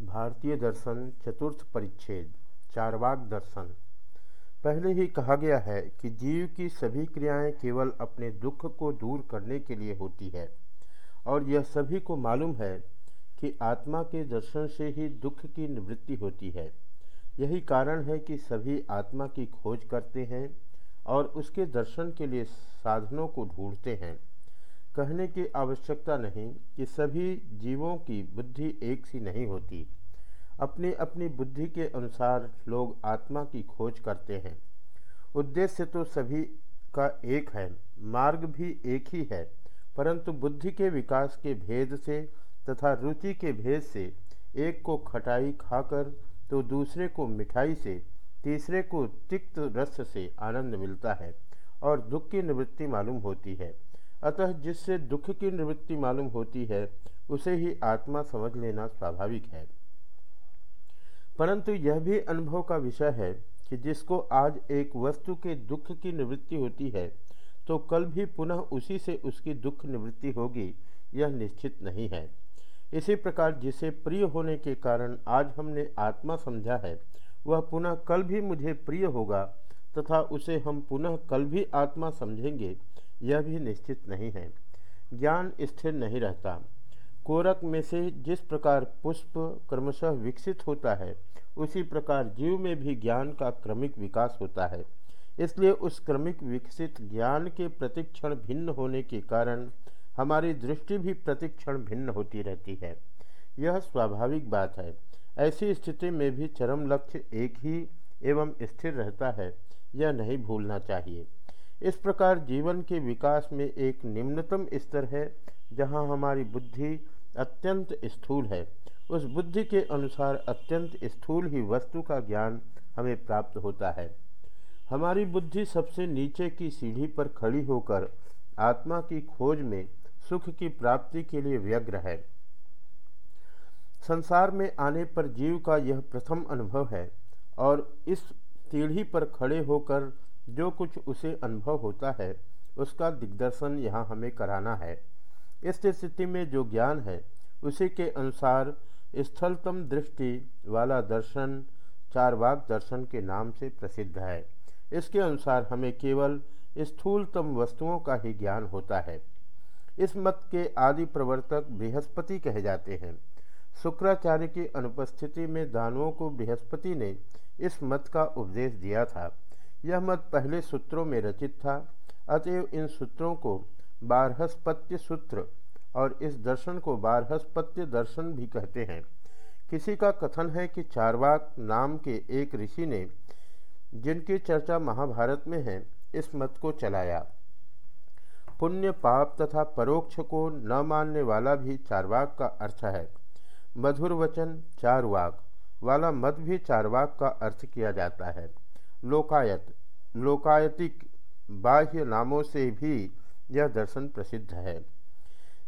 भारतीय दर्शन, चतुर्थ परिच्छेद, चारवाक दर्शन। पहले ही कहा गया है कि जीव की सभी क्रियाएँ केवल अपने दुख को दूर करने के लिए होती है, और यह सभी को मालूम है कि आत्मा के दर्शन से ही दुख की निवृत्ति होती है। यही कारण है कि सभी आत्मा की खोज करते हैं और उसके दर्शन के लिए साधनों को ढूंढते हैं। कहने की आवश्यकता नहीं कि सभी जीवों की बुद्धि एक सी नहीं होती। अपनी अपनी बुद्धि के अनुसार लोग आत्मा की खोज करते हैं। उद्देश्य तो सभी का एक है, मार्ग भी एक ही है, परंतु बुद्धि के विकास के भेद से तथा रुचि के भेद से एक को खटाई खाकर तो दूसरे को मिठाई से, तीसरे को तिक्त रस से आनंद मिलता है और दुख की निवृत्ति मालूम होती है। अतः जिससे दुख की निवृत्ति मालूम होती है, उसे ही आत्मा समझ लेना स्वाभाविक है। परंतु यह भी अनुभव का विषय है कि जिसको आज एक वस्तु के दुख की निवृत्ति होती है तो कल भी पुनः उसी से उसकी दुख निवृत्ति होगी, यह निश्चित नहीं है। इसी प्रकार जिसे प्रिय होने के कारण आज हमने आत्मा समझा है, वह पुनः कल भी मुझे प्रिय होगा, तथा उसे हम पुनः कल भी आत्मा समझेंगे यह भी निश्चित नहीं है। ज्ञान स्थिर नहीं रहता। कोरक में से जिस प्रकार पुष्प क्रमशः विकसित होता है, उसी प्रकार जीव में भी ज्ञान का क्रमिक विकास होता है। इसलिए उस क्रमिक विकसित ज्ञान के प्रतिक्षण भिन्न होने के कारण हमारी दृष्टि भी प्रतिक्षण भिन्न होती रहती है। यह स्वाभाविक बात है। ऐसी स्थिति में भी चरम लक्ष्य एक ही एवं स्थिर रहता है, यह नहीं भूलना चाहिए। इस प्रकार जीवन के विकास में एक निम्नतम स्तर है, जहाँ हमारी बुद्धि अत्यंत स्थूल है। उस बुद्धि के अनुसार अत्यंत स्थूल ही वस्तु का ज्ञान हमें प्राप्त होता है। हमारी बुद्धि सबसे नीचे की सीढ़ी पर खड़ी होकर आत्मा की खोज में सुख की प्राप्ति के लिए व्यग्र है। संसार में आने पर जीव का यह प्रथम अनुभव है और इस सीढ़ी पर खड़े होकर जो कुछ उसे अनुभव होता है, उसका दिग्दर्शन यहाँ हमें कराना है। इस स्थिति में जो ज्ञान है, उसी के अनुसार स्थलतम दृष्टि वाला दर्शन चारवाक दर्शन के नाम से प्रसिद्ध है। इसके अनुसार हमें केवल स्थूलतम वस्तुओं का ही ज्ञान होता है। इस मत के आदि प्रवर्तक बृहस्पति कहे जाते हैं। शुक्राचार्य की अनुपस्थिति में दानवों को बृहस्पति ने इस मत का उपदेश दिया था। यह मत पहले सूत्रों में रचित था, अतएव इन सूत्रों को बारहस्पत्य सूत्र और इस दर्शन को बारहस्पत्य दर्शन भी कहते हैं। किसी का कथन है कि चारवाक नाम के एक ऋषि ने जिनकी चर्चा महाभारत में है, इस मत को चलाया। पुण्य पाप तथा परोक्ष को न मानने वाला भी चारवाक का अर्थ है। मधुर वचन, चारवाक। वाला मत भी चारवाक का अर्थ किया जाता है। लोकायत, लोकायतिक बाह्य नामों से भी यह दर्शन प्रसिद्ध है।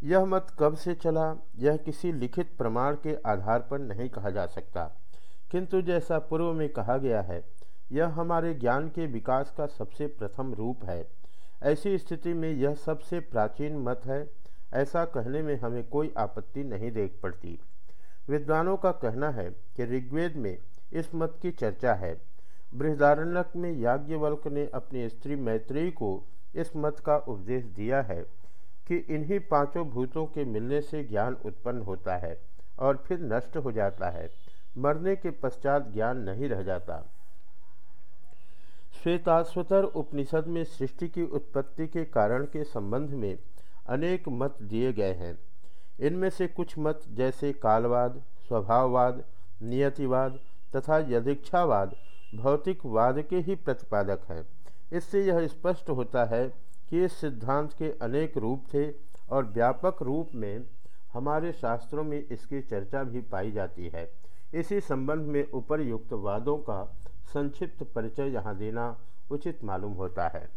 यह मत कब से चला, यह किसी लिखित प्रमाण के आधार पर नहीं कहा जा सकता। किंतु जैसा पूर्व में कहा गया है, यह हमारे ज्ञान के विकास का सबसे प्रथम रूप है। ऐसी स्थिति में यह सबसे प्राचीन मत है, ऐसा कहने में हमें कोई आपत्ति नहीं देख पड़ती। विद्वानों का कहना है कि ऋग्वेद में इस मत की चर्चा है। बृहदारण्यक में याज्ञवल्क ने अपनी स्त्री मैत्रेयी को इस मत का उपदेश दिया है कि इन्हीं पाँचों भूतों के मिलने से ज्ञान उत्पन्न होता है और फिर नष्ट हो जाता है। मरने के पश्चात ज्ञान नहीं रह जाता। श्वेताश्वतर उपनिषद में सृष्टि की उत्पत्ति के कारण के संबंध में अनेक मत दिए गए हैं। इनमें से कुछ मत जैसे कालवाद, स्वभाववाद, नियतिवाद तथा यदीक्षावाद भौतिकवाद के ही प्रतिपादक है। इससे यह स्पष्ट होता है कि इस सिद्धांत के अनेक रूप थे और व्यापक रूप में हमारे शास्त्रों में इसकी चर्चा भी पाई जाती है। इसी संबंध में उपरयुक्त वादों का संक्षिप्त परिचय यहाँ देना उचित मालूम होता है।